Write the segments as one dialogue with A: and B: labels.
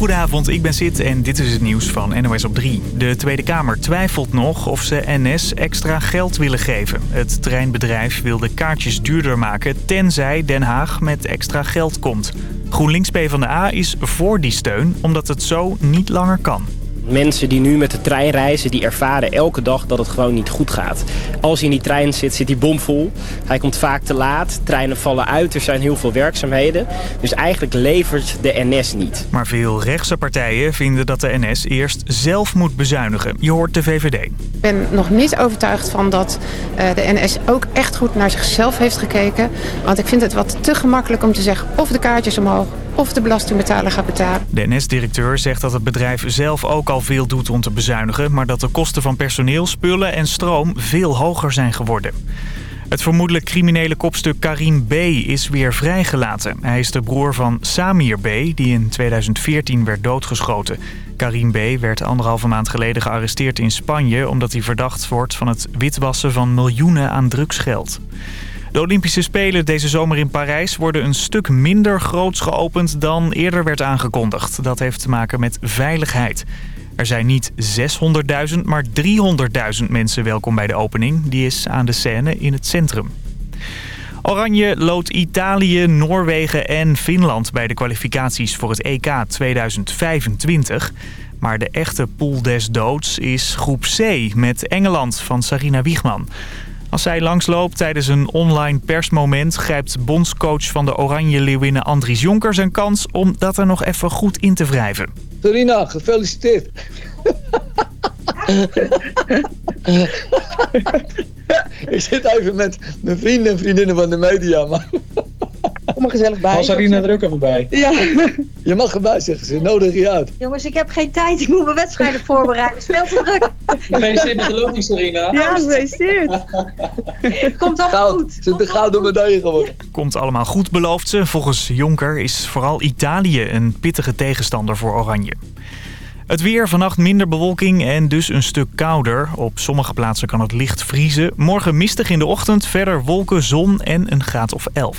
A: Goedenavond, ik ben Sid en dit is het nieuws van NOS op 3. De Tweede Kamer twijfelt nog of ze NS extra geld willen geven. Het treinbedrijf wil de kaartjes duurder maken tenzij Den Haag met extra geld komt. GroenLinks PvdA is voor die steun omdat het zo niet langer kan.
B: Mensen die nu met de trein reizen, die ervaren elke dag dat het gewoon niet goed gaat. Als hij in die trein zit, zit hij bomvol. Hij komt vaak te laat, treinen vallen uit, er zijn heel veel werkzaamheden. Dus eigenlijk levert de NS niet.
A: Maar veel rechtse partijen vinden dat de NS eerst zelf moet bezuinigen. Je hoort de VVD. Ik
C: ben nog niet overtuigd van dat eh, de NS ook echt goed naar zichzelf heeft gekeken. Want ik vind het wat te gemakkelijk om te zeggen of de kaartjes omhoog of de belastingbetaler gaat betalen.
A: De NS-directeur zegt dat het bedrijf zelf ook al veel doet om te bezuinigen... maar dat de kosten van personeel, spullen en stroom veel hoger zijn geworden. Het vermoedelijk criminele kopstuk Karim B. is weer vrijgelaten. Hij is de broer van Samir B., die in 2014 werd doodgeschoten. Karim B. werd anderhalve maand geleden gearresteerd in Spanje... omdat hij verdacht wordt van het witwassen van miljoenen aan drugsgeld. De Olympische Spelen deze zomer in Parijs worden een stuk minder groots geopend dan eerder werd aangekondigd. Dat heeft te maken met veiligheid. Er zijn niet 600.000, maar 300.000 mensen welkom bij de opening. Die is aan de scène in het centrum. Oranje loodt Italië, Noorwegen en Finland bij de kwalificaties voor het EK 2025. Maar de echte pool des doods is groep C met Engeland van Sarina Wiegman. Als zij langsloopt tijdens een online persmoment... grijpt bondscoach van de Oranje Leeuwinnen Andries Jonker zijn kans... om dat er nog even goed in te wrijven.
D: Serena, gefeliciteerd. ik zit even met mijn vrienden en vriendinnen van de media. Maar...
E: Kom er gezellig bij.
F: Als Sarina er ook even bij.
E: Ja.
D: Je mag erbij zeggen, ze nodig je uit.
G: Jongens, ik heb geen tijd. Ik moet mijn wedstrijden voorbereiden. Speel te druk.
F: Gefeliciteerd met de loting, Sarina.
E: Ja, gefeliciteerd.
G: Komt allemaal
D: Goud.
G: goed.
D: Ze de gouden medaille geworden.
A: Komt allemaal goed, belooft ze. Volgens Jonker is vooral Italië een pittige tegenstander voor Oranje. Het weer, vannacht minder bewolking en dus een stuk kouder. Op sommige plaatsen kan het licht vriezen. Morgen mistig in de ochtend, verder wolken, zon en een graad of 11.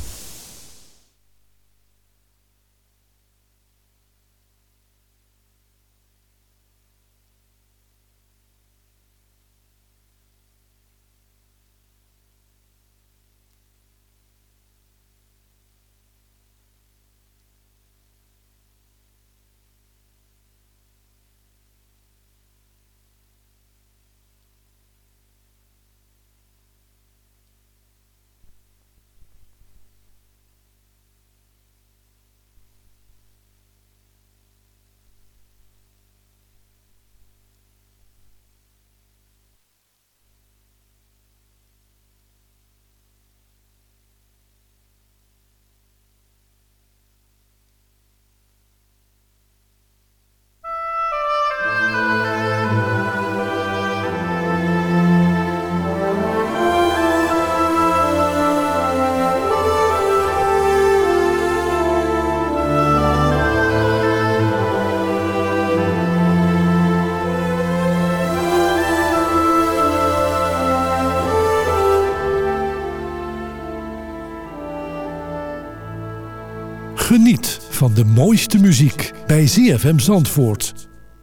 H: Geniet van de mooiste muziek bij ZFM Zandvoort.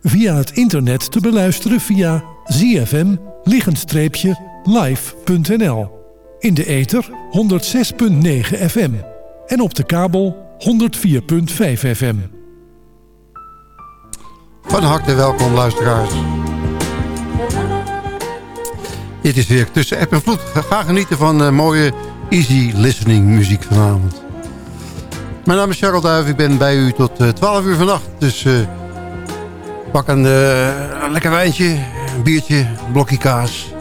H: Via het internet te beluisteren via zfm-live.nl. In de ether 106.9 FM. En op de kabel 104.5 FM.
I: Van harte welkom luisteraars. Dit is weer tussen app en vloed. Ga genieten van uh, mooie easy listening muziek vanavond. Mijn naam is Charles Duif. Ik ben bij u tot uh, 12 uur vannacht. Dus uh, pak een, uh, lekker wijntje, biertje, een blokje kaas.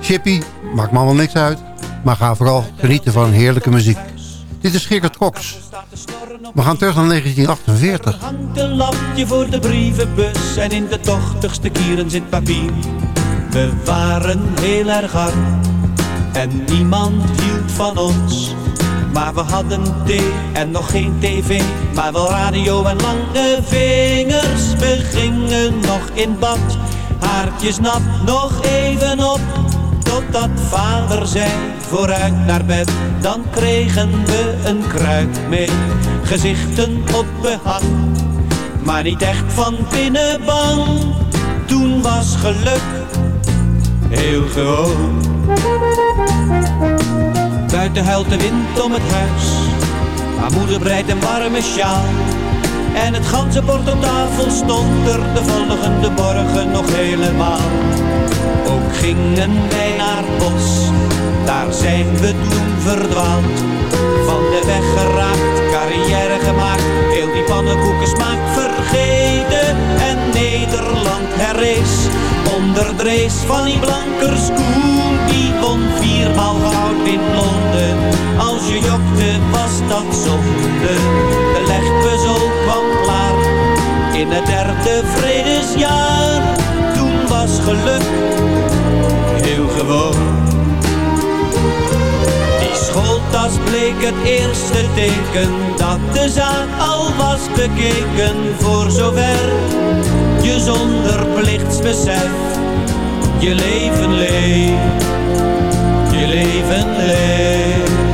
I: Chippy, maakt me allemaal niks uit. Maar ga vooral genieten van heerlijke muziek. Dit is Gerard Cox. We gaan terug naar 1948.
J: hangt een lapje voor de brievenbus en in de tochtigste kieren zit papier. We waren heel erg arm en niemand hield van ons. Maar we hadden thee en nog geen tv, maar wel radio en lange vingers. We gingen nog in bad, haartjes nat, nog even op Totdat vader zei, vooruit naar bed, dan kregen we een kruik mee. Gezichten op behang, maar niet echt van binnen bang. Toen was geluk heel gewoon. Buiten huilt de wind om het huis, maar moeder breidt een warme sjaal. En het ganse bord op tafel stond er de volgende morgen nog helemaal. Ook gingen wij naar bos, daar zijn we toen verdwaald. Van de weg geraakt, carrière gemaakt, heel die pannenkoeken smaak vergeten. En Nederland herrees, race van die blankers koen. Die won viermaal goud in Londen, als je jokte was dat zonde. De legpuzzel kwam klaar, in het derde vredesjaar. Toen was geluk heel gewoon. Die schooltas bleek het eerste teken dat de zaak al was bekeken. Voor zover je zonder plichtsbesef je leven leeft, je leven leeft.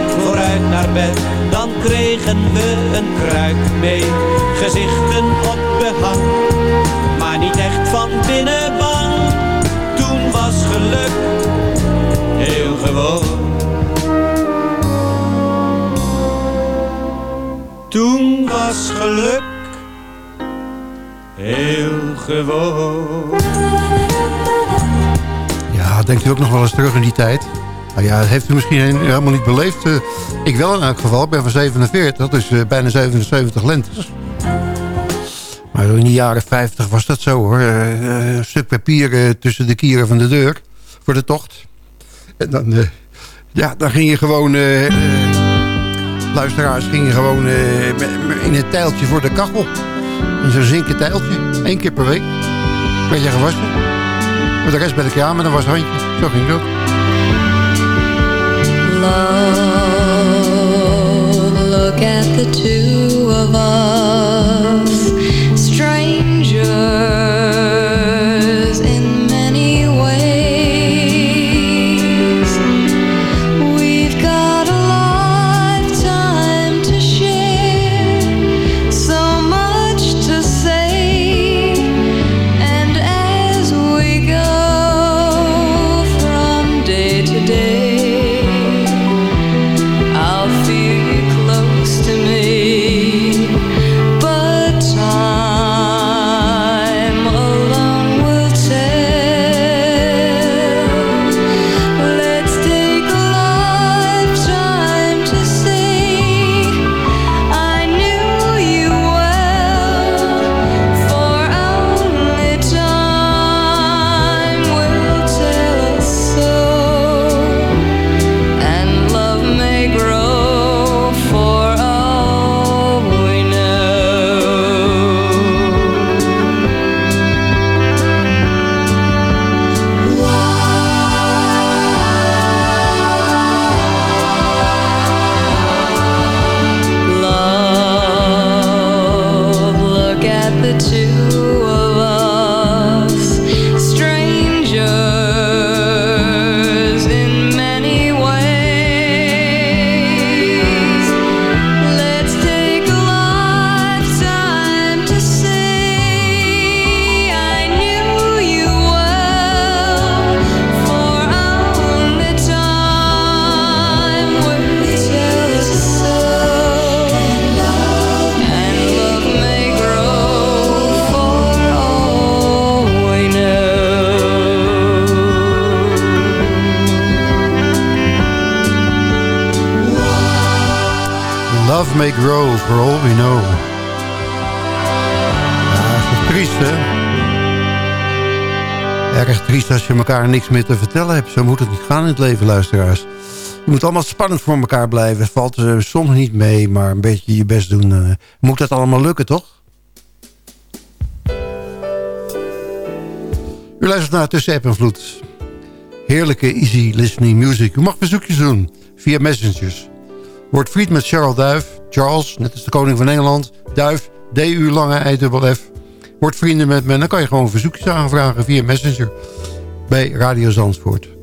J: naar bed, dan kregen we een kruik mee. Gezichten op behang, maar niet echt van binnen bang. Toen was geluk heel gewoon. Toen was geluk heel gewoon.
I: Ja, denkt u ook nog wel eens terug in die tijd? Nou ja, dat heeft u misschien helemaal niet beleefd. Uh, ik wel in elk geval. Ik ben van 47, dus uh, bijna 77 lentes. Maar in de jaren 50 was dat zo hoor. Uh, een stuk papier tussen de kieren van de deur. Voor de tocht. En dan, ja, dan ging je gewoon... luisteraars gingen gewoon in het tijltje voor de kachel. In zo'n zinken tijltje. Eén keer per week. Werd je gewassen. Voor de rest ben ik ja met een washandje. Zo ging dat.
K: Love. Look at the two of us,
I: for all we know. Ja, triest, hè? Erg triest als je elkaar niks meer te vertellen hebt. Zo moet het niet gaan in het leven, luisteraars. Je moet allemaal spannend voor elkaar blijven. Het valt soms niet mee, maar een beetje je best doen. Uh, moet dat allemaal lukken, toch? U luistert naar Tussen App en Vloed. Heerlijke, easy listening music. U mag verzoekjes doen via messengers. Word vriend met Charles Duif. Charles, net als de koning van Engeland. Duif, D-U lange I-F. Word vrienden met me. Dan kan je gewoon verzoekjes aanvragen via Messenger. Bij Radio Zandvoort.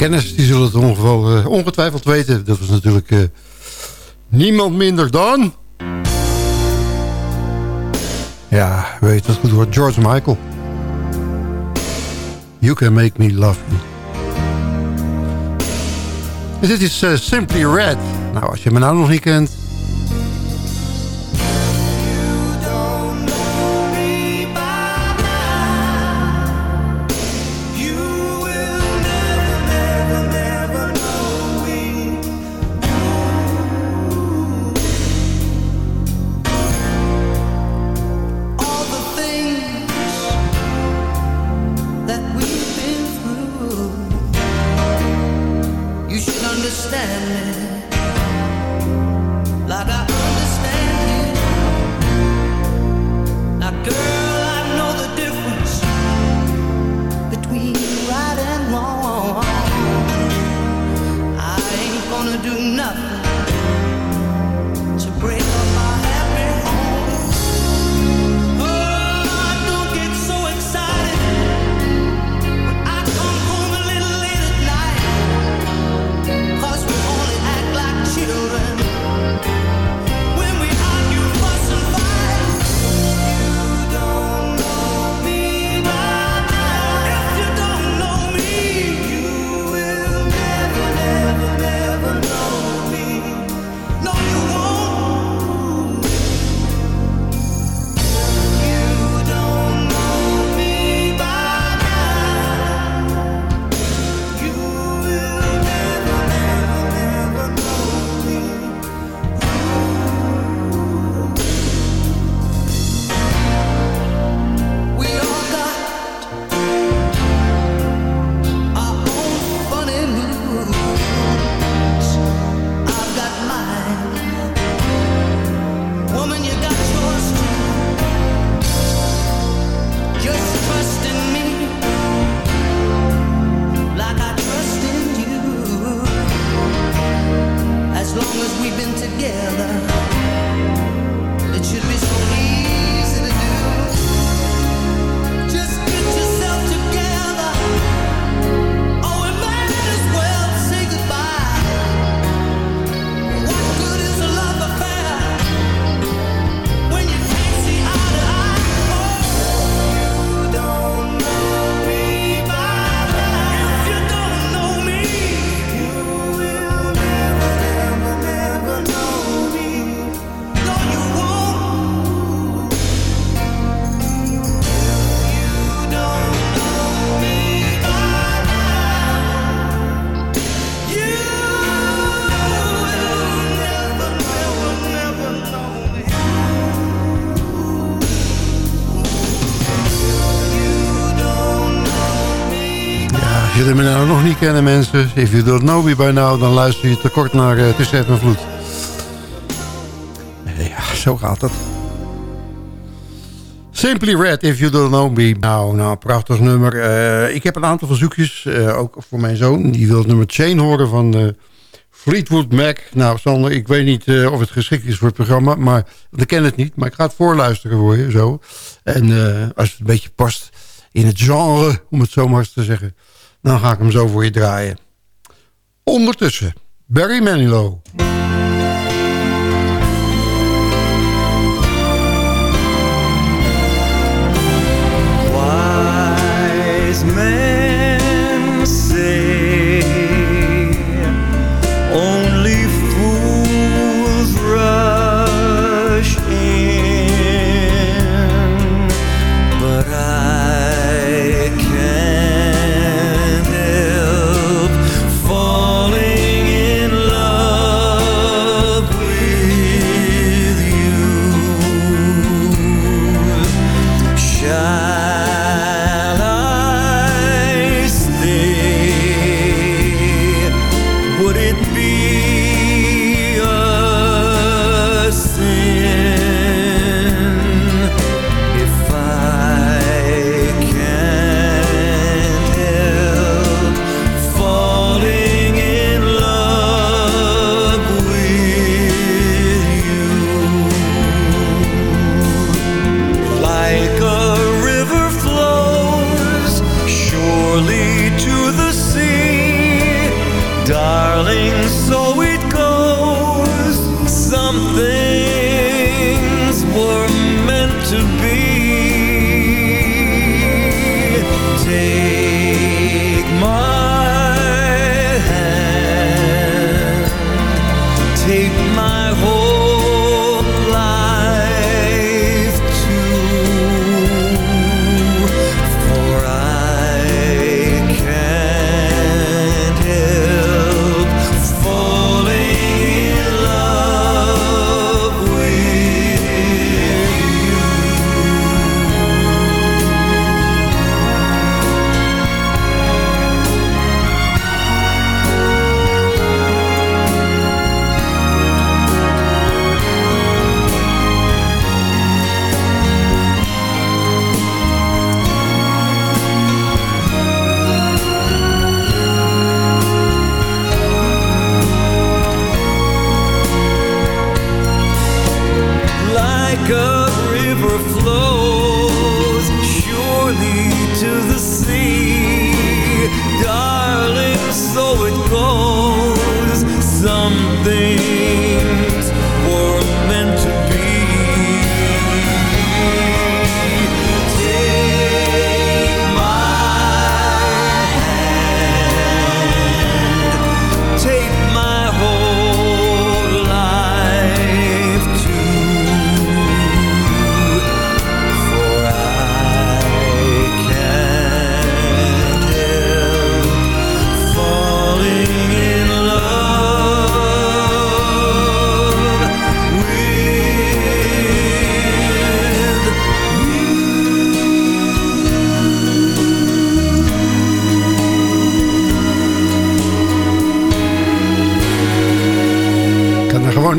L: Kennis die zullen het ongeval, uh, ongetwijfeld weten. Dat was natuurlijk uh, niemand minder dan... Ja, weet het goed wordt George Michael. You Can Make Me Love You. En dit is uh, Simply Red. Nou, als je me nou nog niet kent... gonna do nothing to break me nou nog niet kennen, mensen... If you don't know me by now, dan luister je tekort naar uh, Tussen en Vloed. Ja, zo gaat het. Simply Red, If You Don't Know Me. Nou, nou prachtig nummer. Uh, ik heb een aantal verzoekjes, ook voor mijn zoon. Die wil het nummer Chain horen van Fleetwood Mac. Nou, Sander, ik weet niet of het geschikt is voor het programma. Maar, ik ken het niet, maar ik ga het voorluisteren voor je, zo. En als het een beetje past in het genre, om het zo maar eens te zeggen... Dan ga ik hem zo voor je draaien. Ondertussen, Barry Manilow.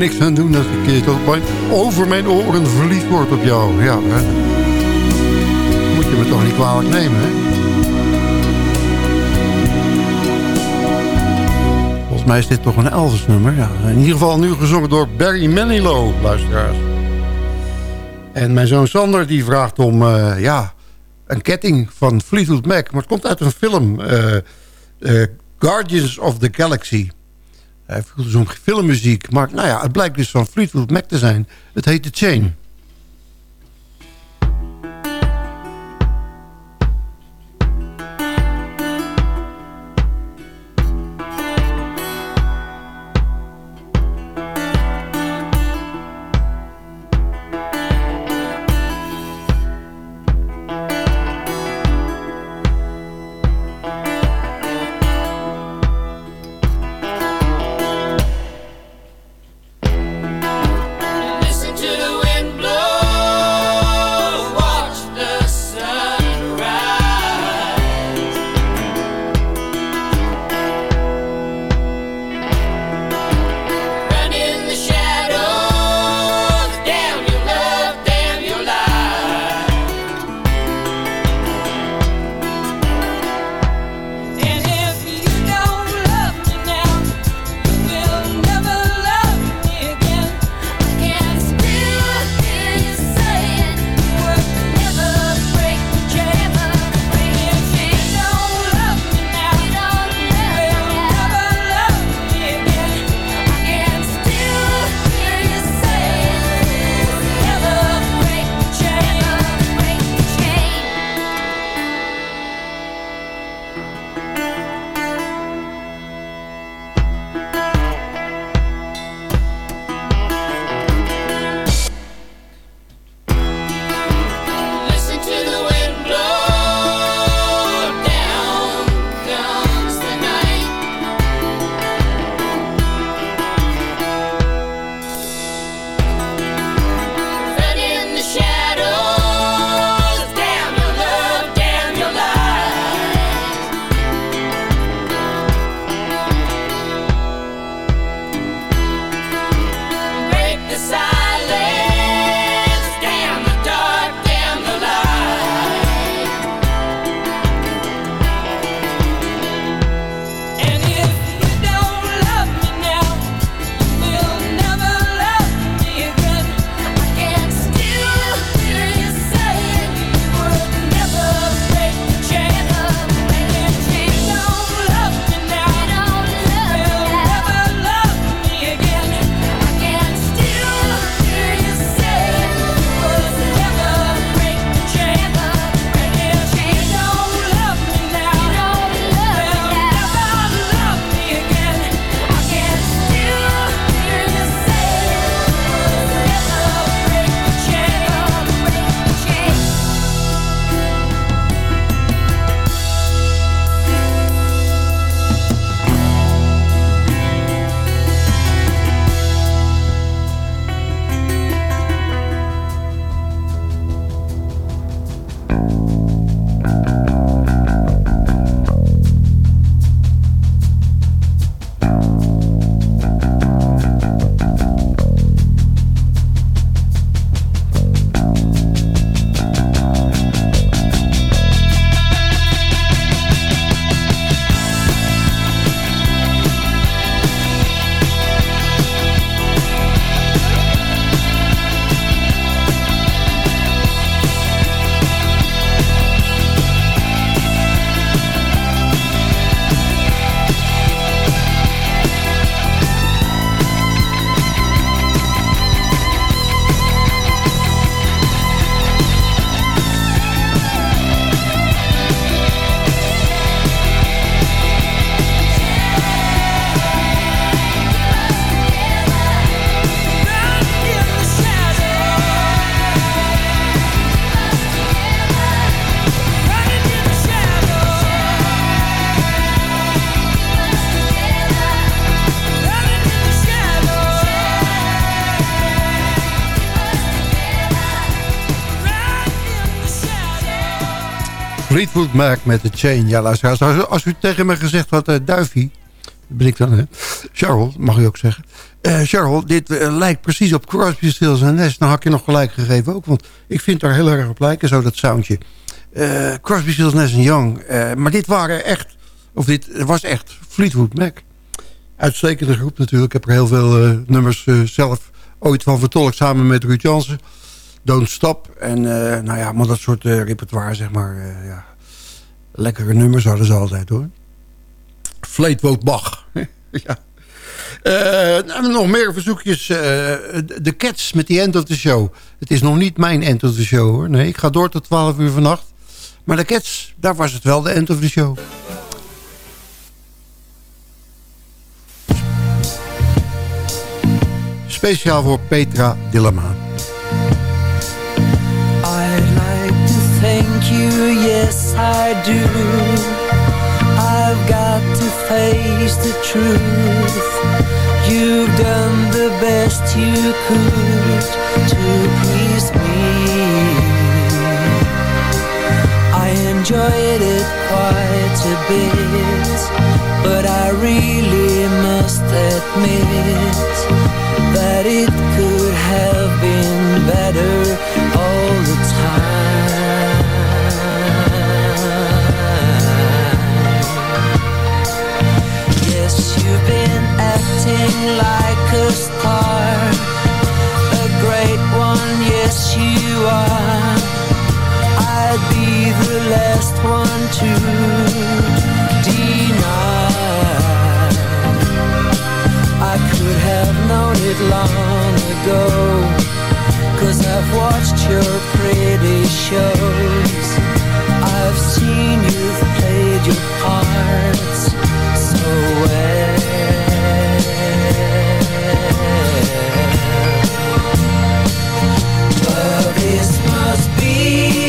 I: niks aan doen als ik over mijn oren verliefd word op jou. Ja, hè? Moet je me toch niet kwalijk nemen, hè? Volgens mij is dit toch een Elvis nummer. Ja. In ieder geval nu gezongen door Barry Manilow, luisteraars. En mijn zoon Sander die vraagt om eh, ja, een ketting van Fleetwood Mac. Maar het komt uit een film, eh, eh, Guardians of the Galaxy. Hij voelt zo'n filmmuziek. Maar nou ja, het blijkt dus van Fleetwood Mac te zijn. Het heet The Chain. Fleetwood Mac met de Chain. Ja, luisteraars, als, als u tegen me gezegd had, uh, ben ik dan, hè? Charles, mag u ook zeggen. Uh, Charles, dit lijkt precies op Crosby, Stills en Nash. Dan had je nog gelijk gegeven ook, want ik vind daar heel erg op lijken, zo dat soundje. Uh, Crosby, Stills, Nash en Young. maar dit waren echt, of dit was echt Fleetwood Mac. Uitstekende groep natuurlijk. Ik heb er heel veel nummers zelf ooit van vertolkt, samen met Ruud Jansen. Don't Stop en nou ja, maar dat soort repertoire, zeg maar, ja, Lekkere nummers hadden ze altijd hoor. Fleetwood Bach. ja. Eh, nou, nog meer verzoekjes. eh, de Cats met die End of the Show. Het is nog niet mijn End of the Show hoor. Nee, ik ga door tot 12 uur vannacht. Maar de Cats, daar was het wel de End of the Show. Speciaal voor Petra Dillamaan.
M: Yes I do. I've got to face the truth. You've done the best you could to please me. I enjoyed it quite a bit, but I really must admit that it could have been better I've known it long ago. I've watched your pretty shows. I've seen you've played your parts so well
I: fim.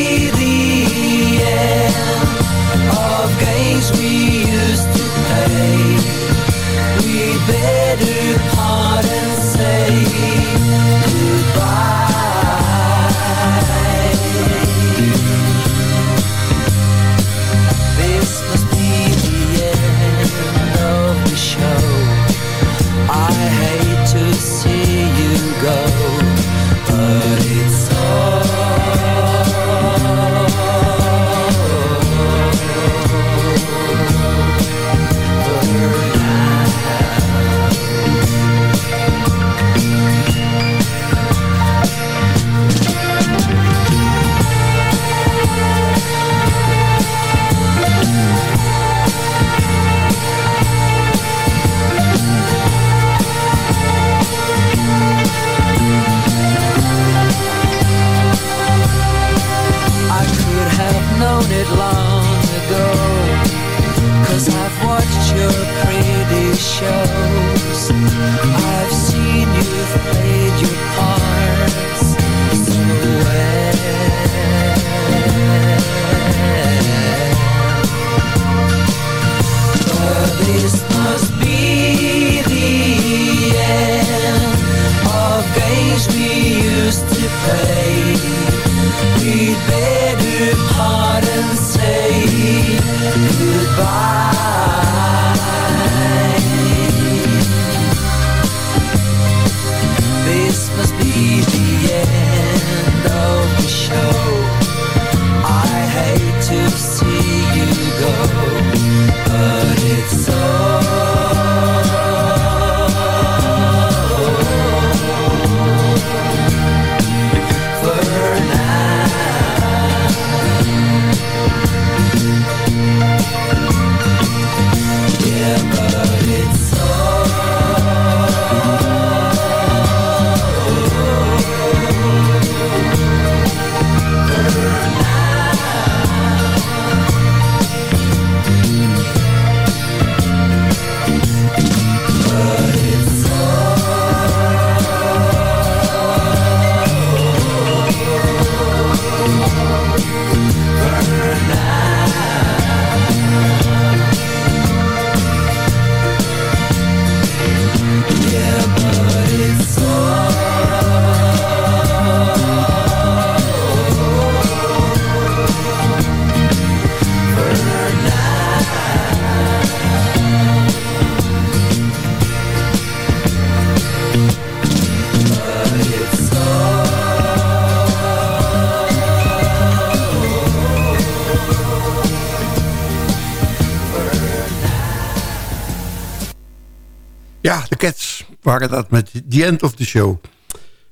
I: Waren dat met The End of the Show.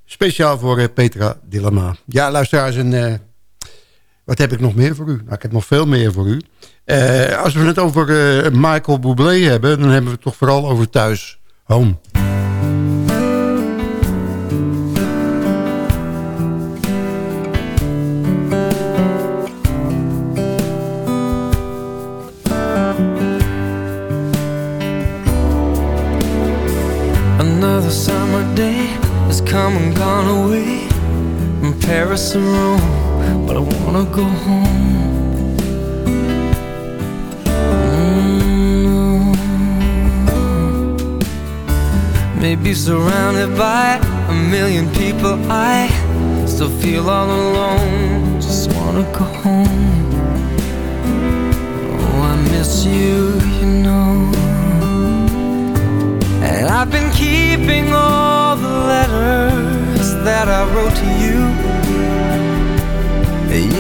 I: Speciaal voor eh, Petra Dilama. Ja, luisteraars, en, eh, wat heb ik nog meer voor u? Nou, ik heb nog veel meer voor u. Eh, als we het over Michael Bublé hebben... dan hebben we het toch vooral over thuis. Home.
L: Away from Paris or Rome, but I wanna go home. Mm. Maybe surrounded by a million people, I still feel all alone. Just wanna go home. Oh, I miss you, you know. And I've been keeping all the letters that I wrote to you.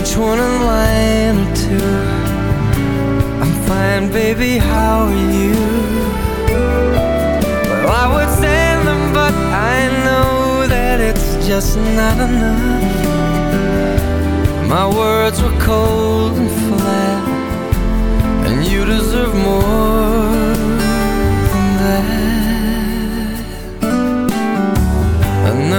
L: Each one a line or two. I'm fine, baby, how are you? Well, I would send them, but I know that it's just not enough. My words were cold and flat, and you deserve more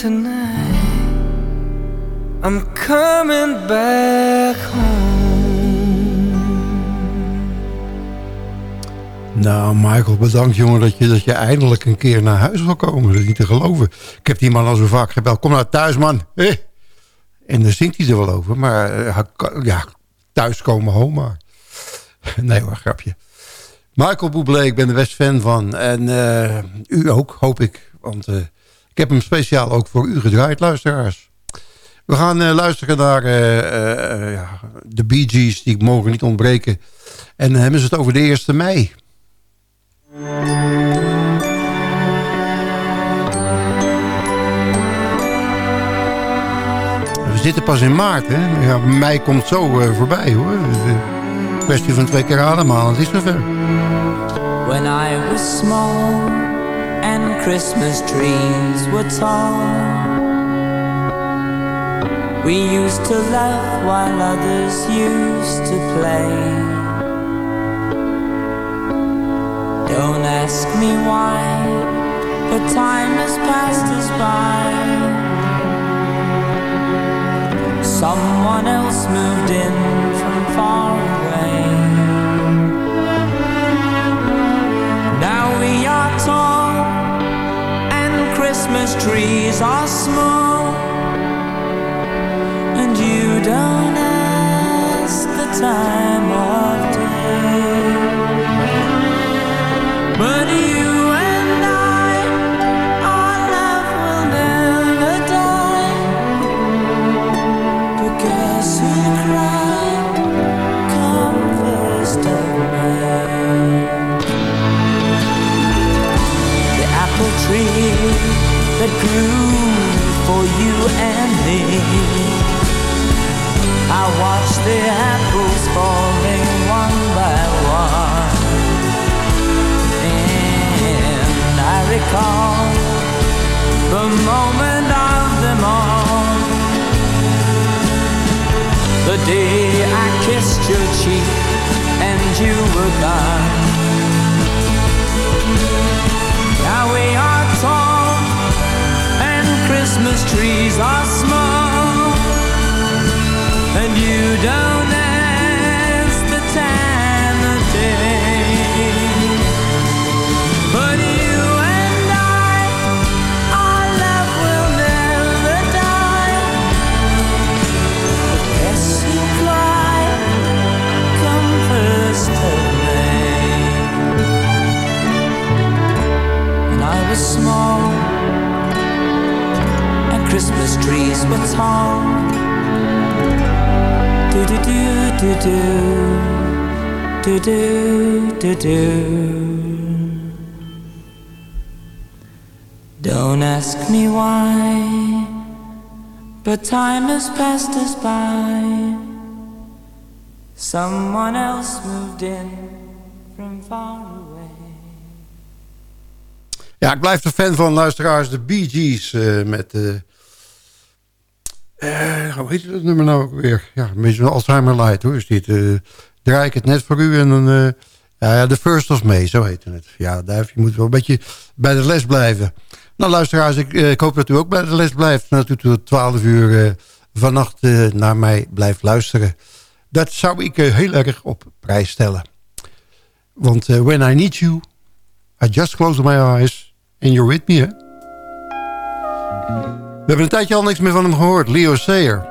L: Tonight. I'm coming back home.
I: Nou, Michael, bedankt jongen dat je, dat je eindelijk een keer naar huis wil komen. Dat is niet te geloven. Ik heb die man al zo vaak gebeld. Kom nou thuis, man. Eh. En dan zingt hij er wel over. Maar eh, ja, thuis komen, home maar. Nee hoor, grapje. Michael Bublé, ik ben er best fan van. En eh, u ook, hoop ik. Want eh, ik heb hem speciaal ook voor u gedraaid, luisteraars. We gaan eh, luisteren naar eh, eh, ja, de Bee Gees. Die mogen niet ontbreken. En dan hebben ze het over de 1 mei. We zitten pas in maart, hè? Ja, mei komt zo voorbij, hoor. Een kwestie van twee keer ademhalen, het is zover.
M: When I was small Christmas trees were tall, we used to laugh while others used to play. Don't ask me why, but time has passed us by. Someone else moved in from far away. Now we are and Christmas trees are small, and you don't ask the time recall the moment of them all. The day I kissed your cheek and you were gone. Now we are tall and Christmas trees are small, Christmas trees were tall. Do do do do do do do do do. Don't ask me why, but time has passed us by. Someone else moved in from far away.
I: Ja, ik blijf er fan van, luisteraars. De Bee Gees eh, met... eh eh, hoe heet het nummer nou ook weer? Ja, een beetje Alzheimer Light hoor. Is dit, eh, draai ik het net voor u en dan... eh, ja, The First of May, zo heette het. Ja, Duif, je moet wel een beetje bij de les blijven. Nou, luisteraars, ik, ik hoop dat u ook bij de les blijft. En dat u tot 12 uur vannacht naar mij blijft luisteren. Dat zou ik heel erg op prijs stellen. Want when I need you, I just close my eyes and you're with me, hè? We hebben een tijdje al niks meer van hem gehoord. Leo Sayer.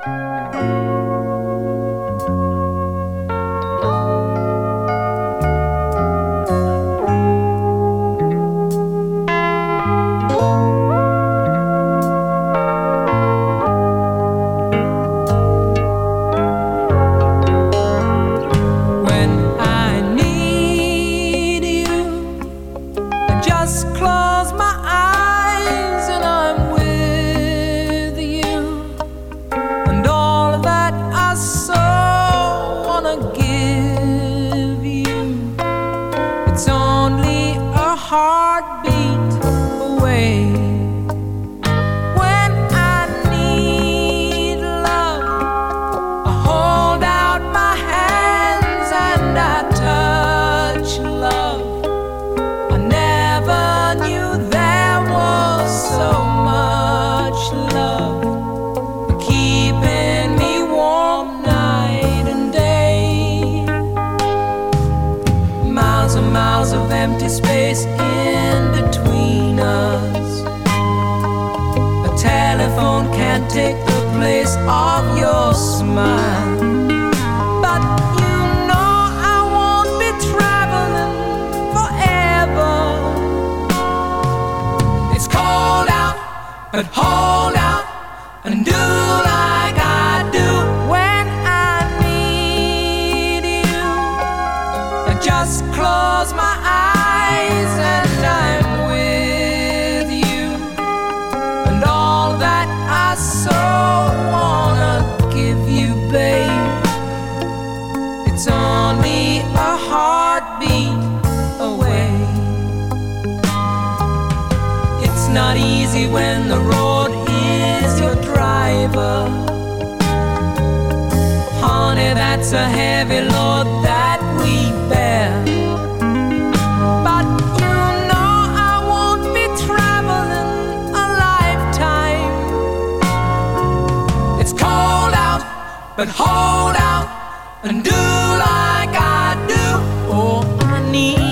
M: But hold out and do like I do. Oh, I need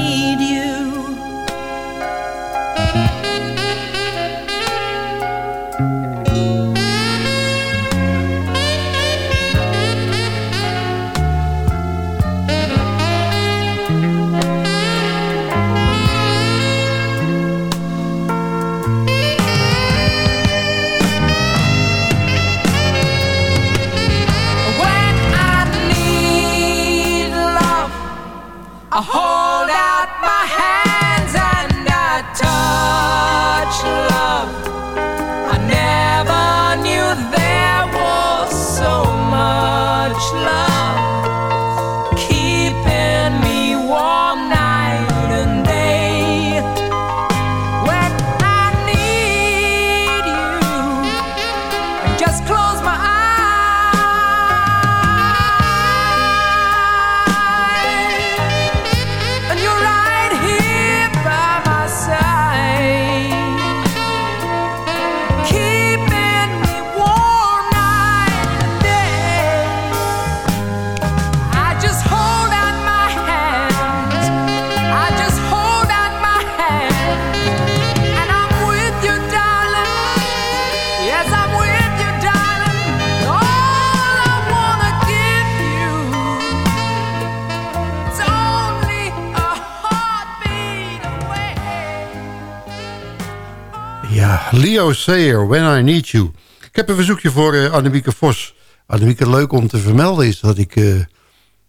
M: When I Need You.
I: Ik heb een verzoekje voor eh, Annemieke Vos. Annemieke, leuk om te vermelden is dat ik... eh,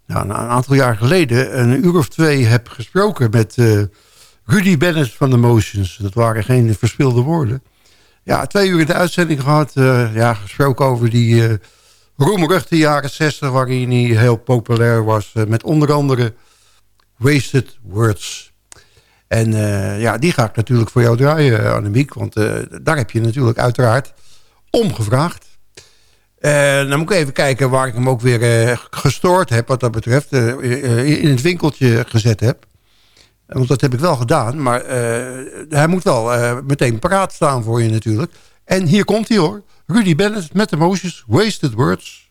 I: nou, een aantal jaar geleden een uur of twee heb gesproken met eh, Rudy Bennett van The Motions. Dat waren geen verspilde woorden. Ja, twee uur in de uitzending gehad. eh, ja, gesproken over die roemruchte jaren 60... waarin hij heel populair was. met onder andere Wasted Words. En eh, ja, die ga ik natuurlijk voor jou draaien, eh, Annemiek. Want eh, daar heb je natuurlijk uiteraard om gevraagd. Dan moet ik even kijken waar ik hem ook weer gestoord heb... wat dat betreft, in het winkeltje gezet heb. Want dat heb ik wel gedaan, maar hij moet wel meteen paraat staan voor je natuurlijk. En hier komt hij hoor. Rudy Bennett met de Motions, Wasted Words.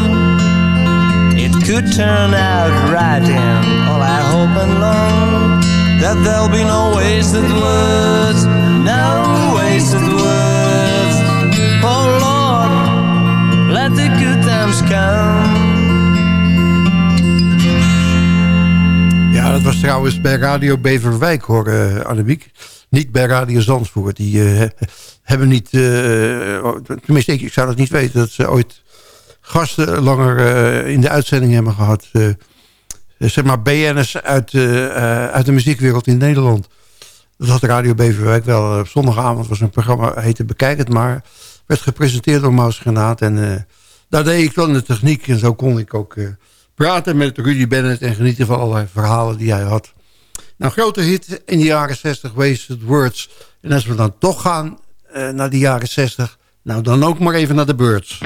L: Could turn out right, and all I hope and long that there'll be no wasted words, no wasted words. Oh Lord, let the good times come.
I: Ja, dat was trouwens bij Radio Beverwijk hoor, eh Annemiek. Niet bij Radio Zandvoort. Die eh, hebben niet... eh, tenminste, ik, ik zou dat niet weten... dat ze ooit gasten langer eh, in de uitzending hebben gehad. eh, zeg maar BN'ers uit, uit de muziekwereld in Nederland. Dat had Radio Beverwijk wel. Op zondagavond was een programma, heette Bekijk het maar. Werd gepresenteerd door Maus Granaat. En
N: daar deed ik dan de techniek en zo kon ik ook praten met Rudy Bennett... en genieten van allerlei verhalen die hij had. Nou, grote hit in de jaren 60, Wasted Words. En als we dan toch gaan naar de jaren 60... nou, dan ook maar even naar de Birds.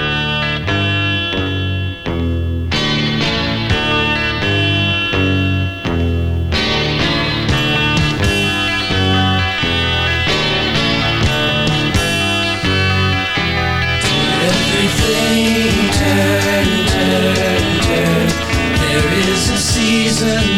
N: prison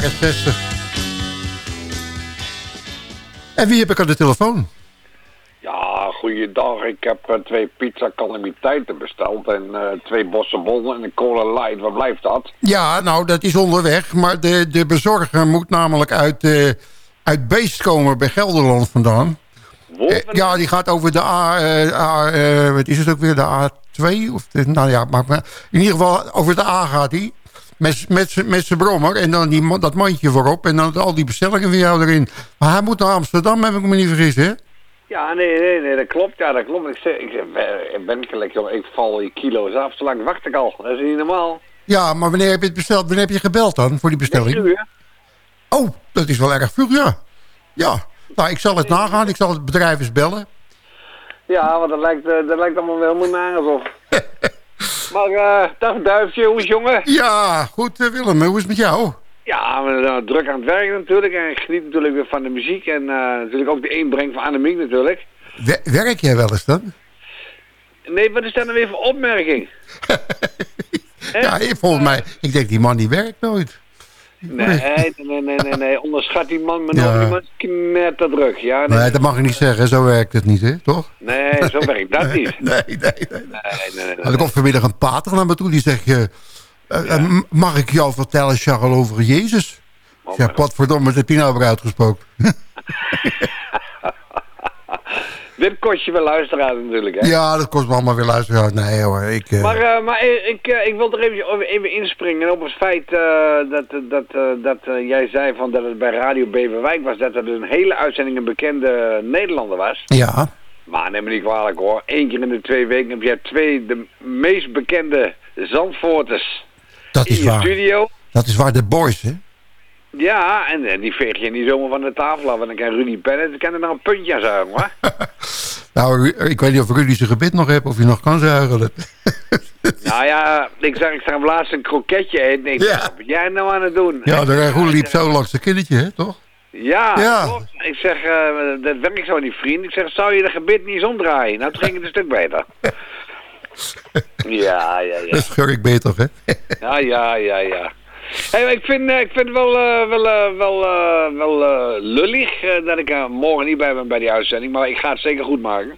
N: jaren 60. En wie heb ik aan de telefoon?
J: Ja, goeiedag. Ik heb eh, twee pizza calamiteiten besteld en eh, twee bossenbollen en een cola light. Waar blijft dat?
N: Ja, nou, dat is onderweg. Maar de, de bezorger moet namelijk uit, eh, uit Beest komen bij Gelderland vandaan. Ja, die gaat over de A... A wat is het ook weer? De A2? Of de, nou ja, maakt me, in ieder geval over de A gaat hij. Met, met, met zijn brommer en dan die, dat mandje voorop. En dan al die bestellingen van jou erin. Maar hij moet naar Amsterdam, heb ik me niet vergis, hè?
J: Ja, nee, nee, nee, dat klopt. Ja, dat klopt. Ik zeg, ik ik ben gelijk, joh. Ik val die kilo's af. Zo lang wacht ik al. Dat is niet normaal.
N: Ja, maar wanneer heb je het besteld? Wanneer heb je gebeld dan voor die bestelling?
J: Negen uur.
N: Oh, dat is wel erg vroeg, ja. Ja, nou, ik zal het nagaan. Ik zal het bedrijf eens bellen.
J: Ja, want dat lijkt, eh, dat lijkt allemaal wel helemaal nergens op. maar, eh, dag Duifje, hoe is jongen?
N: Ja, goed eh, Willem, hoe is het met jou?
J: Ja, we zijn druk aan het werken natuurlijk. En ik geniet natuurlijk weer van de muziek. En eh, natuurlijk ook de inbreng van Annemiek natuurlijk.
N: Wer- werk jij wel eens dan?
J: Nee, wat is dat nou weer voor opmerking?
N: Ja, volgens mij, ik denk die man die werkt nooit.
J: Nee, nee, nee, nee, nee, nee. onderschat die man, maar
I: Ja.
J: nog iemand knetterdruk. Ja, nee,
I: Nee, dat mag ik niet zeggen. Zo werkt het niet, hè? Toch?
J: nee, zo werkt dat niet.
I: Nee, nee, nee.
J: Nee, nee, nee.
I: En er komt vanmiddag een pater naar me toe. Die zegt, eh, eh, eh, mag ik jou vertellen, Charles, over Jezus? Ik zeg, potverdomme, wat heb je nou weer uitgesproken?
J: Dit kost je wel luisteraars natuurlijk, hè?
I: Ja, dat kost me allemaal weer luisteren. Nee hoor, ik... eh,
J: Maar, eh, maar ik, eh, ik wil er even, even inspringen op het feit dat, dat, dat jij zei van dat het bij Radio Beverwijk was, dat er een hele uitzending een bekende Nederlander was.
I: Ja,
J: Maar neem me niet kwalijk hoor, Eén keer in de twee weken heb jij twee de meest bekende Zandvoorters
I: dat
J: in
I: is
J: je
I: waar.
J: studio.
I: Dat is waar, de boys, hè?
J: Ja, en, en die veeg je niet zomaar van de tafel af. En dan kan Rudy Bennett kan er nog een puntje aan zuigen hoor.
I: Nou, ik weet niet of Rudy zijn gebit nog heeft, of hij nog kan zuigen.
J: nou ja, ik zag, ik zag hem laatst een kroketje eten. Ik dacht, wat ben jij nou aan het doen?
I: Ja, de Ragoul liep zo langs zijn kindertje, hè, toch?
J: Ja,
I: Ja.
J: klopt. Ik zeg, eh, dat werkt zo niet, vriend. Ik zeg, zou je de gebit niet eens omdraaien? Nou, toen ging het een stuk beter. ja, ja, ja.
I: Dat ik beter, hè?
J: Ja, ja, ja, ja. Hey, ik vind, eh, ik vind het wel, eh, wel, eh, wel, wel lullig dat ik morgen niet bij ben bij die uitzending. Maar ik ga het zeker goed maken.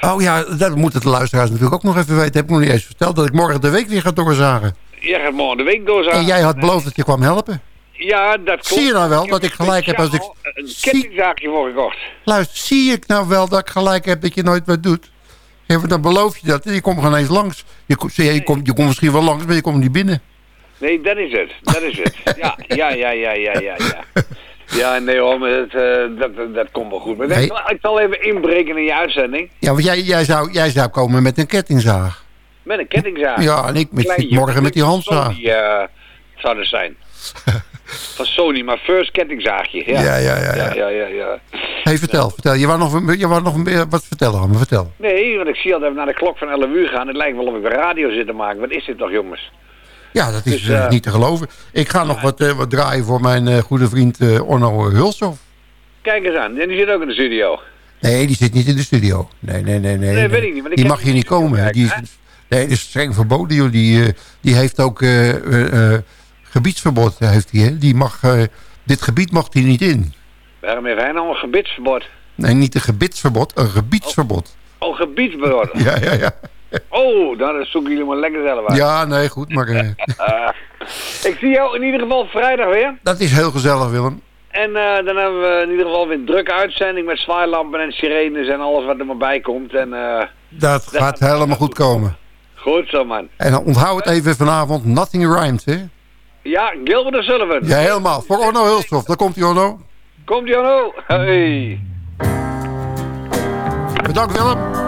I: Oh ja, dat moeten de luisteraars natuurlijk ook nog even weten. Heb ik nog niet eens verteld dat ik morgen de week weer ga doorzagen.
J: Jij gaat morgen de week doorzagen.
I: En jij had beloofd dat je kwam helpen.
J: Ja, dat klopt.
I: Zie je nou wel dat ik gelijk heb als ik...
J: Een kettingzaakje voor gekocht.
I: Luister, zie ik nou wel dat ik gelijk heb dat je nooit wat doet? Maar dan beloof je dat je komt geen eens langs. Je, je, je, komt, je komt misschien wel langs, maar je komt niet binnen.
J: Nee, dat is het. Dat is het. Ja, ja, ja, ja, ja, ja. Ja, ja nee hoor, maar eh, dat, dat, dat komt wel goed. Maar ik,
I: Nee.
J: ik zal even inbreken in je uitzending.
I: Ja, want jij, jij, zou, jij zou komen met een kettingzaag.
J: Met een kettingzaag.
I: Ja, en ik met-
J: Klein
I: morgen met die handzaag.
J: Sony, eh, zou het zijn. Van Sony, maar first kettingzaagje. Ja,
I: Ja, ja, ja,
J: ja.
I: ja.
J: ja, ja, ja.
I: hey, vertel, vertel. Je wou nog, een- je wou nog een- wat vertellen aan me, vertel.
J: Nee, want ik zie altijd naar de klok van 11 uur gaan. Het lijkt wel of ik de radio zit te maken. Wat is dit toch, jongens?
I: Ja, dat is
J: Dus,
I: eh,
J: eh,
I: niet te geloven. Ik ga nog wat, eh, wat draaien voor mijn eh, goede vriend Orno Hulshoff.
J: Kijk eens aan. En die zit ook in de studio.
I: Nee, die zit niet in de studio. Nee, nee, nee. nee,
J: Nee, weet ik niet,
I: die mag hier niet komen. Die is, nee, dat is streng verboden, joh. Die, die heeft ook gebiedsverbod. Heeft hij, hè. Die mag, dit gebied mag hij niet in.
J: Waarom heeft hij nou een gebiedsverbod?
I: Nee, niet een gebiedsverbod, een gebiedsverbod.
J: Oh, gebiedsverbod.
I: Ja, ja, ja.
J: Oh, dan zoeken jullie maar lekker zelf uit.
I: Ja, nee, goed, maar
J: Ah. ik zie jou in ieder geval vrijdag weer.
I: dat is heel gezellig, Willem.
J: En eh, dan hebben we in ieder geval weer een drukke uitzending met zwaailampen en sirenes en alles wat er maar bij komt. En,
I: Dat gaat helemaal goed komen.
J: goed zo, man.
I: En dan onthoud het even vanavond, nothing rhymes, hè?
J: Ja, Gilbert de Sullivan.
I: Ja, helemaal. Voor Orno Hulshoff, daar komt hij, Orno.
J: Komt Jano? Hey.
I: Bedankt, Willem.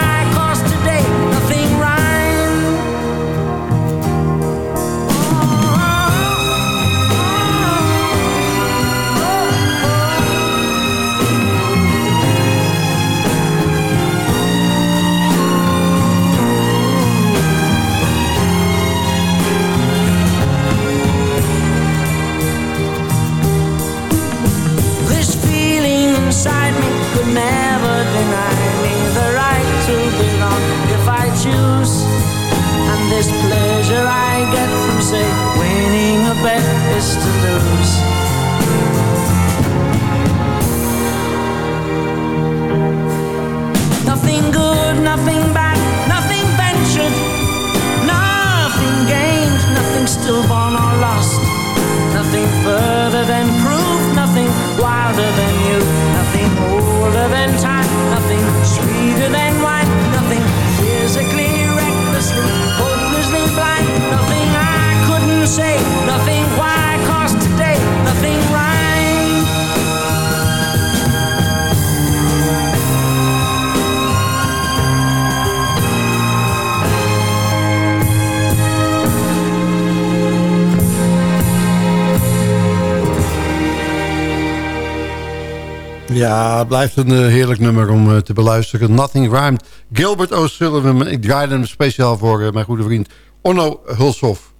I: blijft een eh, heerlijk nummer om eh, te beluisteren. Nothing Rhymed. Gilbert O'Sullivan. Ik draaide hem speciaal voor eh, mijn goede vriend Onno Hulshoff.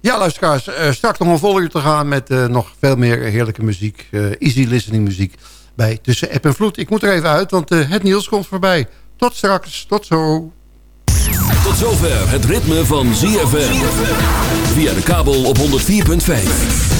I: Ja, luisteraars. eh, straks nog een vol uur te gaan met eh, nog veel meer heerlijke muziek. eh, easy listening muziek bij Tussen App en Vloed. Ik moet er even uit, want eh, het nieuws komt voorbij. Tot straks. Tot zo.
O: Tot zover het ritme van ZFM. Via de kabel op 104.5.